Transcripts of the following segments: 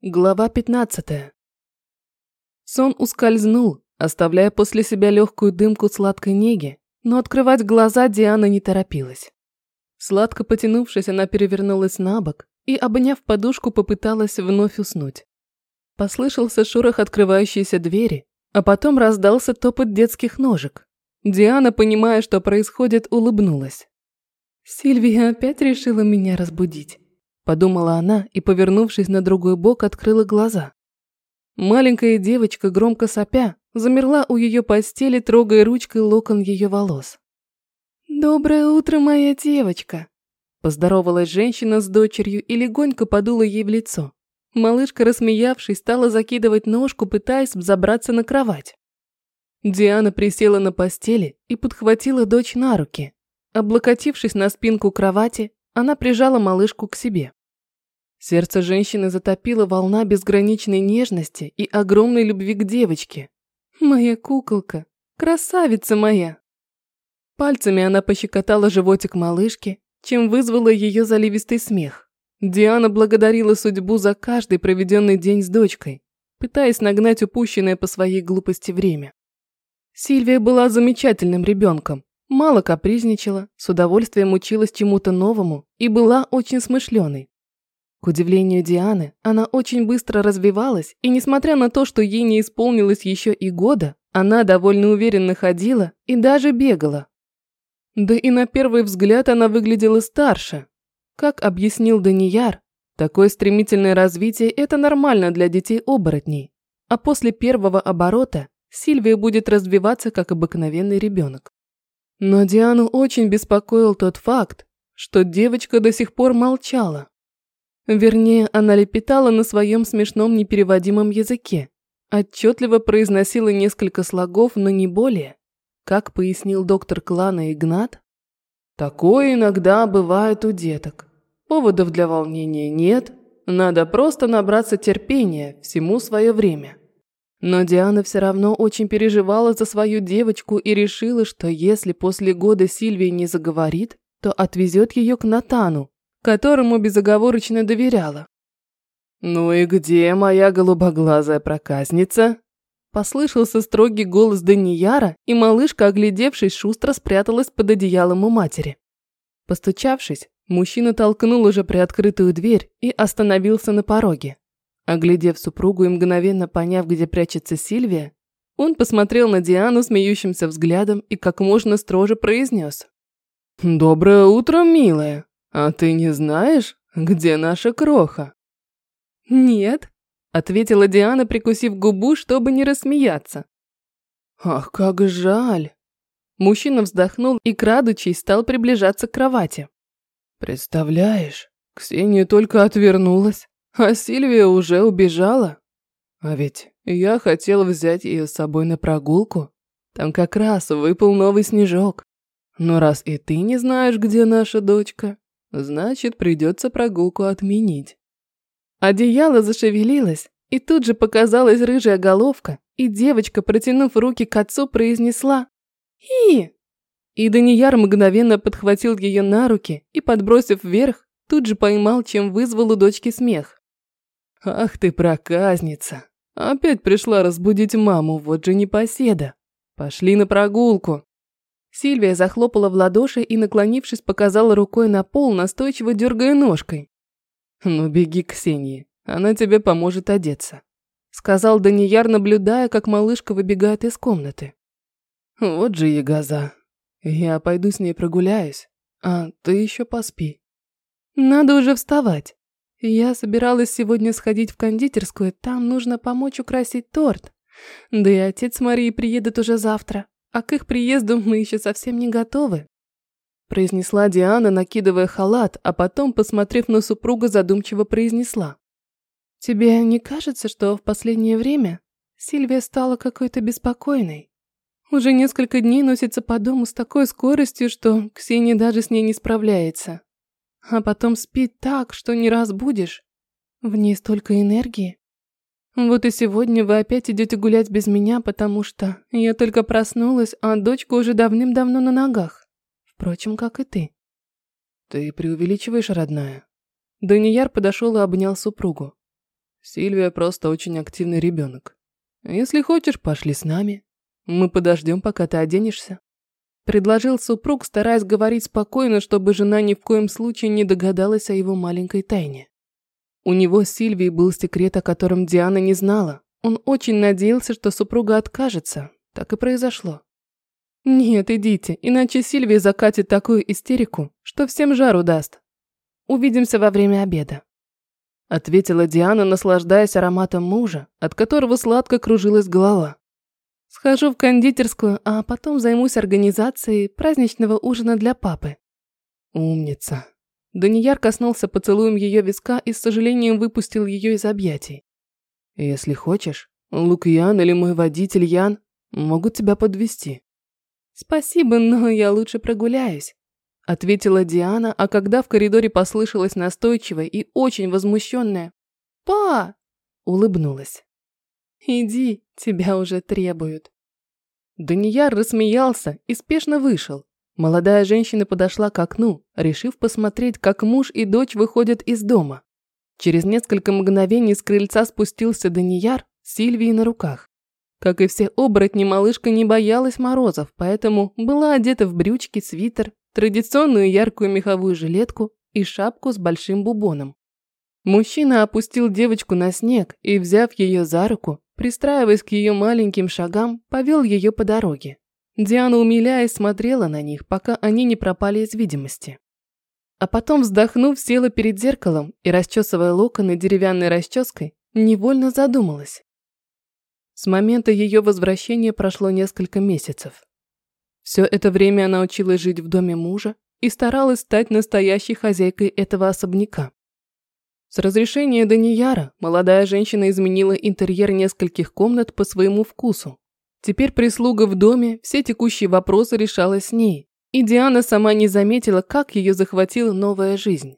Глава 15. Сон ускользнул, оставляя после себя легкую дымку сладкой неги, но открывать глаза Диана не торопилась. Сладко потянувшись, она перевернулась на бок и, обняв подушку, попыталась вновь уснуть. Послышался шорох открывающейся двери, а потом раздался топот детских ножек. Диана, понимая, что происходит, улыбнулась. «Сильвия опять решила меня разбудить» подумала она и, повернувшись на другой бок, открыла глаза. Маленькая девочка, громко сопя, замерла у ее постели, трогая ручкой локон ее волос. «Доброе утро, моя девочка!» Поздоровалась женщина с дочерью и легонько подула ей в лицо. Малышка, рассмеявшись, стала закидывать ножку, пытаясь взобраться на кровать. Диана присела на постели и подхватила дочь на руки. Облокотившись на спинку кровати, она прижала малышку к себе. Сердце женщины затопило волна безграничной нежности и огромной любви к девочке. «Моя куколка! Красавица моя!» Пальцами она пощекотала животик малышки, чем вызвала ее заливистый смех. Диана благодарила судьбу за каждый проведенный день с дочкой, пытаясь нагнать упущенное по своей глупости время. Сильвия была замечательным ребенком, мало капризничала, с удовольствием училась чему-то новому и была очень смышленой. К удивлению Дианы, она очень быстро развивалась, и несмотря на то, что ей не исполнилось еще и года, она довольно уверенно ходила и даже бегала. Да и на первый взгляд она выглядела старше. Как объяснил Данияр, такое стремительное развитие – это нормально для детей-оборотней. А после первого оборота Сильвия будет развиваться как обыкновенный ребенок. Но Диану очень беспокоил тот факт, что девочка до сих пор молчала. Вернее, она лепетала на своем смешном непереводимом языке. Отчетливо произносила несколько слогов, но не более. Как пояснил доктор клана Игнат, «Такое иногда бывает у деток. Поводов для волнения нет, надо просто набраться терпения, всему свое время». Но Диана все равно очень переживала за свою девочку и решила, что если после года Сильвия не заговорит, то отвезет ее к Натану, которому безоговорочно доверяла. «Ну и где моя голубоглазая проказница?» Послышался строгий голос Данияра, и малышка, оглядевшись, шустро спряталась под одеялом у матери. Постучавшись, мужчина толкнул уже приоткрытую дверь и остановился на пороге. Оглядев супругу и мгновенно поняв, где прячется Сильвия, он посмотрел на Диану смеющимся взглядом и как можно строже произнес. «Доброе утро, милая!» «А ты не знаешь, где наша кроха?» «Нет», – ответила Диана, прикусив губу, чтобы не рассмеяться. «Ах, как жаль!» Мужчина вздохнул и, крадучись, стал приближаться к кровати. «Представляешь, Ксения только отвернулась, а Сильвия уже убежала. А ведь я хотел взять ее с собой на прогулку. Там как раз выпал новый снежок. Но раз и ты не знаешь, где наша дочка, Значит, придется прогулку отменить. Одеяло зашевелилось, и тут же показалась рыжая головка, и девочка, протянув руки к отцу, произнесла «И!». И Данияр мгновенно подхватил ее на руки и, подбросив вверх, тут же поймал, чем вызвал у дочки смех. «Ах ты проказница! Опять пришла разбудить маму, вот же непоседа! Пошли на прогулку!» Сильвия захлопала в ладоши и, наклонившись, показала рукой на пол, настойчиво дергая ножкой. «Ну беги Ксении, она тебе поможет одеться», сказал Данияр, наблюдая, как малышка выбегает из комнаты. «Вот же ягоза. Я пойду с ней прогуляюсь, а ты еще поспи». «Надо уже вставать. Я собиралась сегодня сходить в кондитерскую, там нужно помочь украсить торт. Да и отец Марии приедет уже завтра а к их приезду мы еще совсем не готовы», произнесла Диана, накидывая халат, а потом, посмотрев на супруга, задумчиво произнесла. «Тебе не кажется, что в последнее время Сильвия стала какой-то беспокойной? Уже несколько дней носится по дому с такой скоростью, что Ксения даже с ней не справляется. А потом спит так, что не разбудишь. В ней столько энергии. Вот и сегодня вы опять идете гулять без меня, потому что я только проснулась, а дочка уже давным-давно на ногах. Впрочем, как и ты. Ты преувеличиваешь, родная. Данияр подошел и обнял супругу. Сильвия просто очень активный ребенок. Если хочешь, пошли с нами. Мы подождем, пока ты оденешься. Предложил супруг, стараясь говорить спокойно, чтобы жена ни в коем случае не догадалась о его маленькой тайне. У него с Сильвией был секрет, о котором Диана не знала. Он очень надеялся, что супруга откажется. Так и произошло. «Нет, идите, иначе Сильвия закатит такую истерику, что всем жару даст. Увидимся во время обеда». Ответила Диана, наслаждаясь ароматом мужа, от которого сладко кружилась голова. Схожу в кондитерскую, а потом займусь организацией праздничного ужина для папы. Умница. Данияр коснулся поцелуем ее виска и с сожалением выпустил ее из объятий. Если хочешь, Лукьян или мой водитель Ян могут тебя подвести. Спасибо, но я лучше прогуляюсь ответила Диана, а когда в коридоре послышалось настойчивое и очень возмущенное «Па!» улыбнулась. «Иди, тебя уже требуют». Данияр рассмеялся и спешно вышел. Молодая женщина подошла к окну, решив посмотреть, как муж и дочь выходят из дома. Через несколько мгновений с крыльца спустился Данияр с Сильвией на руках. Как и все оборотни, малышка не боялась морозов, поэтому была одета в брючки, свитер традиционную яркую меховую жилетку и шапку с большим бубоном. Мужчина опустил девочку на снег и, взяв ее за руку, пристраиваясь к ее маленьким шагам, повел ее по дороге. Диана, умиляясь, смотрела на них, пока они не пропали из видимости. А потом, вздохнув, села перед зеркалом и, расчесывая локоны деревянной расческой, невольно задумалась. С момента ее возвращения прошло несколько месяцев. Все это время она училась жить в доме мужа и старалась стать настоящей хозяйкой этого особняка. С разрешения Данияра молодая женщина изменила интерьер нескольких комнат по своему вкусу. Теперь прислуга в доме, все текущие вопросы решалась с ней, и Диана сама не заметила, как ее захватила новая жизнь.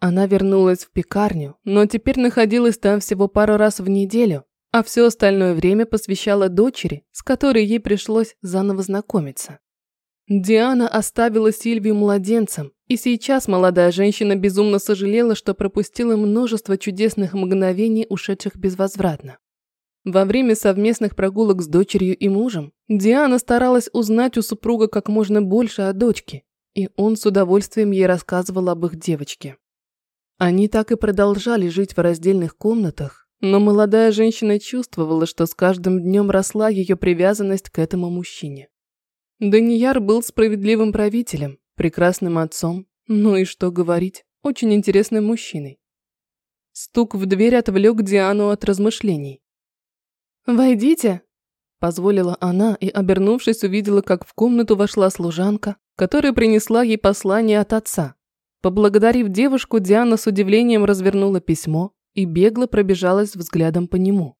Она вернулась в пекарню, но теперь находилась там всего пару раз в неделю, а все остальное время посвящала дочери, с которой ей пришлось заново знакомиться. Диана оставила Сильвию младенцем, и сейчас молодая женщина безумно сожалела, что пропустила множество чудесных мгновений, ушедших безвозвратно. Во время совместных прогулок с дочерью и мужем Диана старалась узнать у супруга как можно больше о дочке, и он с удовольствием ей рассказывал об их девочке. Они так и продолжали жить в раздельных комнатах, но молодая женщина чувствовала, что с каждым днем росла ее привязанность к этому мужчине. Данияр был справедливым правителем, прекрасным отцом, ну и что говорить, очень интересным мужчиной. Стук в дверь отвлек Диану от размышлений. «Войдите!» – позволила она и, обернувшись, увидела, как в комнату вошла служанка, которая принесла ей послание от отца. Поблагодарив девушку, Диана с удивлением развернула письмо, и бегло пробежалась взглядом по нему.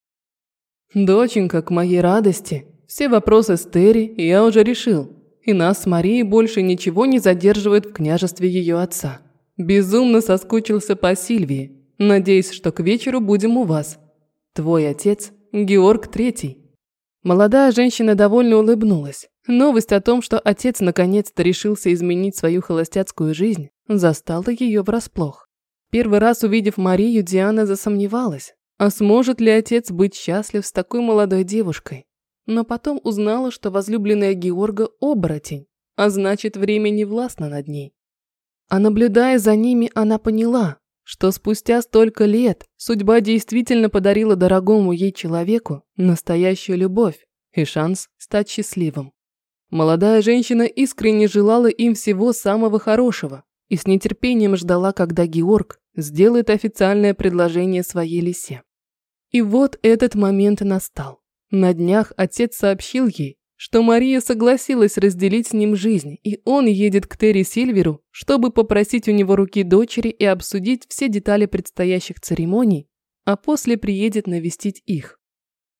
«Доченька, к моей радости, все вопросы с Терри я уже решил, и нас с Марией больше ничего не задерживает в княжестве ее отца. Безумно соскучился по Сильвии, надеюсь, что к вечеру будем у вас. Твой отец – Георг Третий». Молодая женщина довольно улыбнулась. Новость о том, что отец наконец-то решился изменить свою холостяцкую жизнь, застала ее врасплох. Первый раз увидев Марию, Диана засомневалась, а сможет ли отец быть счастлив с такой молодой девушкой. Но потом узнала, что возлюбленная Георга – оборотень, а значит, время не властно над ней. А наблюдая за ними, она поняла, что спустя столько лет судьба действительно подарила дорогому ей человеку настоящую любовь и шанс стать счастливым. Молодая женщина искренне желала им всего самого хорошего и с нетерпением ждала, когда Георг сделает официальное предложение своей лисе. И вот этот момент настал. На днях отец сообщил ей, что Мария согласилась разделить с ним жизнь, и он едет к Терри Сильверу, чтобы попросить у него руки дочери и обсудить все детали предстоящих церемоний, а после приедет навестить их.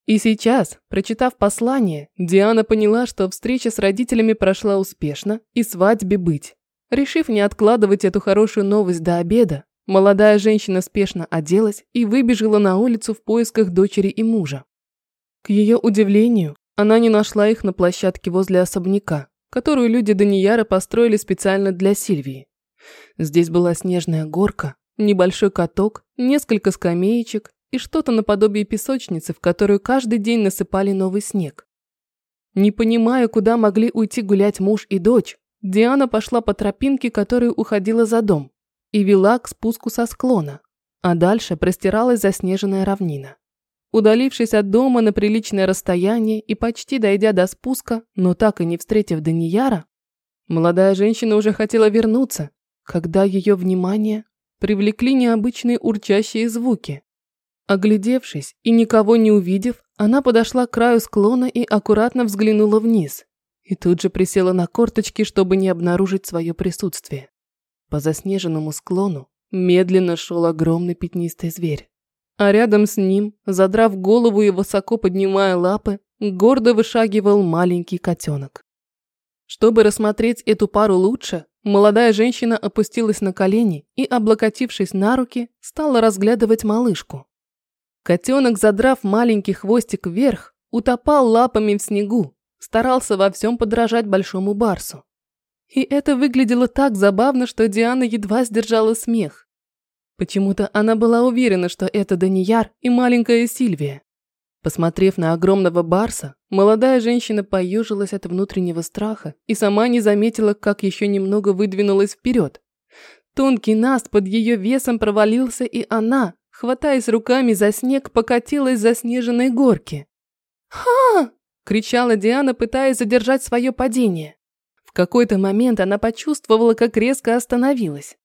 И сейчас, прочитав послание, Диана поняла, что встреча с родителями прошла успешно и свадьбе быть. Решив не откладывать эту хорошую новость до обеда, Молодая женщина спешно оделась и выбежала на улицу в поисках дочери и мужа. К ее удивлению, она не нашла их на площадке возле особняка, которую люди Данияра построили специально для Сильвии. Здесь была снежная горка, небольшой каток, несколько скамеечек и что-то наподобие песочницы, в которую каждый день насыпали новый снег. Не понимая, куда могли уйти гулять муж и дочь, Диана пошла по тропинке, которая уходила за дом, и вела к спуску со склона, а дальше простиралась заснеженная равнина. Удалившись от дома на приличное расстояние и почти дойдя до спуска, но так и не встретив Данияра, молодая женщина уже хотела вернуться, когда ее внимание привлекли необычные урчащие звуки. Оглядевшись и никого не увидев, она подошла к краю склона и аккуратно взглянула вниз. И тут же присела на корточки, чтобы не обнаружить свое присутствие. По заснеженному склону медленно шел огромный пятнистый зверь. А рядом с ним, задрав голову и высоко поднимая лапы, гордо вышагивал маленький котенок. Чтобы рассмотреть эту пару лучше, Молодая женщина опустилась на колени и, облокотившись на руки, стала разглядывать малышку. Котенок, задрав маленький хвостик вверх, утопал лапами в снегу, старался во всем подражать большому барсу. И это выглядело так забавно, что Диана едва сдержала смех. Почему-то она была уверена, что это Данияр и маленькая Сильвия. Посмотрев на огромного барса, молодая женщина поежилась от внутреннего страха и сама не заметила, как еще немного выдвинулась вперед. Тонкий наст под ее весом провалился, и она, хватаясь руками за снег, покатилась за снежной горки. «Ха!» – кричала Диана, пытаясь задержать свое падение. В какой-то момент она почувствовала, как резко остановилась.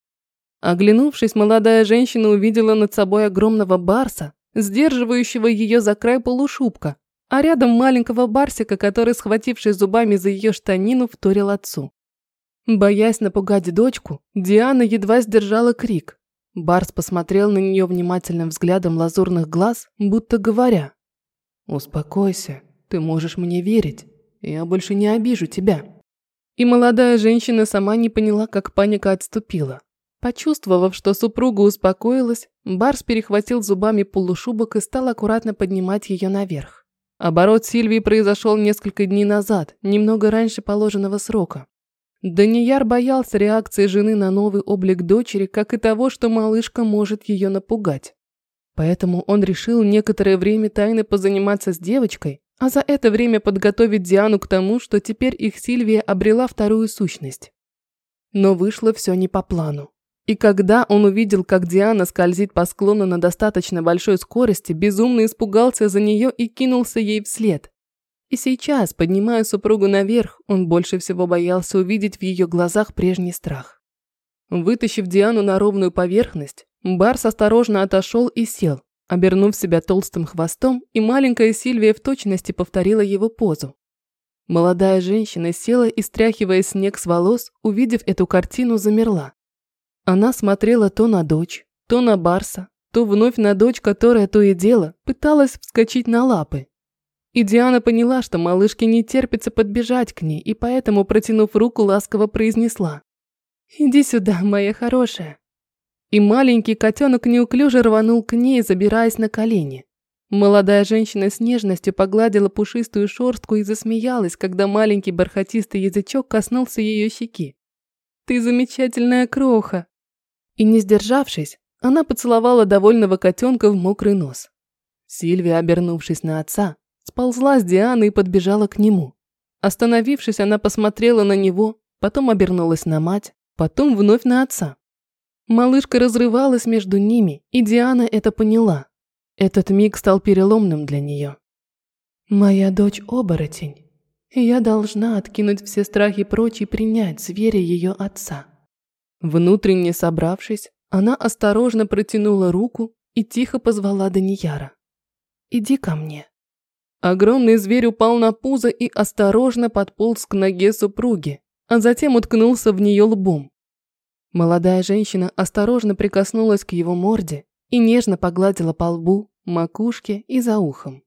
Оглянувшись, молодая женщина увидела над собой огромного барса, сдерживающего ее за край полушубка, а рядом маленького барсика, который, схватившись зубами за ее штанину, вторил отцу. Боясь напугать дочку, Диана едва сдержала крик. Барс посмотрел на нее внимательным взглядом лазурных глаз, будто говоря «Успокойся, ты можешь мне верить, я больше не обижу тебя». И молодая женщина сама не поняла, как паника отступила. Почувствовав, что супруга успокоилась, Барс перехватил зубами полушубок и стал аккуратно поднимать ее наверх. Оборот Сильвии произошел несколько дней назад, немного раньше положенного срока. Данияр боялся реакции жены на новый облик дочери, как и того, что малышка может ее напугать. Поэтому он решил некоторое время тайно позаниматься с девочкой, а за это время подготовить Диану к тому, что теперь их Сильвия обрела вторую сущность. Но вышло все не по плану. И когда он увидел, как Диана скользит по склону на достаточно большой скорости, безумно испугался за нее и кинулся ей вслед. И сейчас, поднимая супругу наверх, он больше всего боялся увидеть в ее глазах прежний страх. Вытащив Диану на ровную поверхность, Барс осторожно отошел и сел, обернув себя толстым хвостом, и маленькая Сильвия в точности повторила его позу. Молодая женщина села и, стряхивая снег с волос, увидев эту картину, замерла. Она смотрела то на дочь, то на Барса, то вновь на дочь, которая то и дело пыталась вскочить на лапы. И Диана поняла, что малышке не терпится подбежать к ней, и поэтому, протянув руку, ласково произнесла. «Иди сюда, моя хорошая». И маленький котенок неуклюже рванул к ней, забираясь на колени. Молодая женщина с нежностью погладила пушистую шорстку и засмеялась, когда маленький бархатистый язычок коснулся ее щеки. «Ты замечательная кроха!» И не сдержавшись, она поцеловала довольного котенка в мокрый нос. Сильвия, обернувшись на отца, сползла с Дианы и подбежала к нему. Остановившись, она посмотрела на него, потом обернулась на мать, потом вновь на отца. Малышка разрывалась между ними, и Диана это поняла. Этот миг стал переломным для нее. «Моя дочь оборотень, я должна откинуть все страхи прочь и принять зверя ее отца», Внутренне собравшись, она осторожно протянула руку и тихо позвала Данияра. «Иди ко мне». Огромный зверь упал на пузо и осторожно подполз к ноге супруги, а затем уткнулся в нее лбом. Молодая женщина осторожно прикоснулась к его морде и нежно погладила по лбу, макушке и за ухом.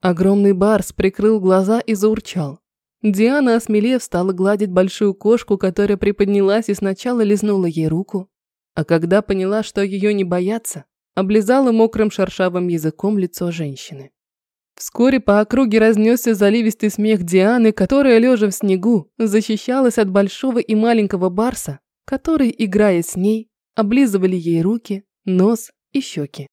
Огромный барс прикрыл глаза и заурчал. Диана, осмелев, стала гладить большую кошку, которая приподнялась и сначала лизнула ей руку, а когда поняла, что ее не боятся, облизала мокрым шершавым языком лицо женщины. Вскоре по округе разнесся заливистый смех Дианы, которая, лежа в снегу, защищалась от большого и маленького барса, которые, играя с ней, облизывали ей руки, нос и щеки.